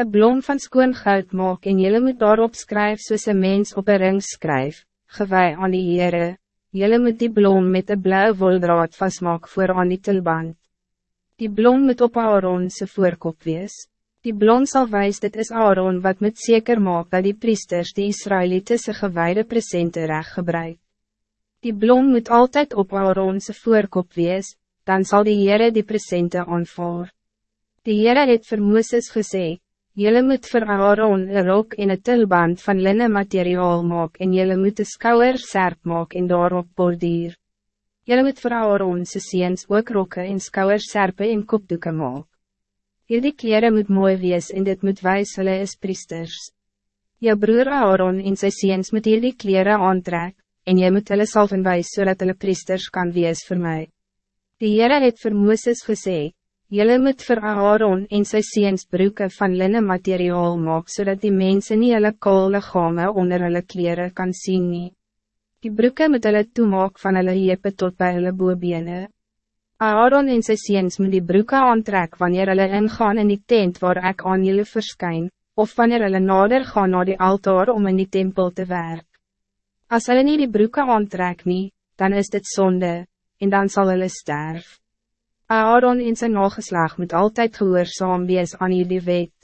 Een blom van skoon goud maak en jylle moet daarop skryf soos een mens op een ring skryf, gewij aan die Heere, jylle moet die blom met een blauwe woldraad vastmaak voor aan die tulband. Die blom moet op Aaronse voorkop wees. Die blom zal wijs dit is Aaron wat moet zeker maak dat die priesters die Israëlitische gewijde presente recht gebruik. Die blom moet altijd op Aaronse voorkop wees, dan zal die Heere die presente aanvaar. Die Heere het vir Mooses gesê, Jylle moet vir Aaron een rok en een tulband van linnen materiaal maak en jylle moet een skouwer serp maak en daarop bordier. Jylle moet vir Aaron se seens ook rokke en skouwer serpe en kopdoeken maak. Hierdie kleren moet mooi wees en dit moet wijs hulle is priesters. Jou broer Aaron en sy seens moet hierdie kleren aantrek, en jy moet hulle salven wijs zodat hulle priesters kan wees voor mij. Die Heere het vir Mooses gesê, Jylle moet vir Aaron en sy seens broeke van linnen materiaal maak, zodat die mensen nie hulle kool lichame onder hulle kleren kan zien nie. Die broeke moet hulle toemaak van hulle jepe tot bij hulle boobene. Aaron en sy seens moet die broeke aantrek wanneer hulle ingaan in die tent waar ik aan jullie verskyn, of wanneer hulle nader gaan naar die altaar om in die tempel te werk. Als hulle nie die broeke aantrek nie, dan is dit zonde, en dan zal hulle sterf. Aaron en sy nageslag moet altijd gehoorzaam wees aan jullie wet.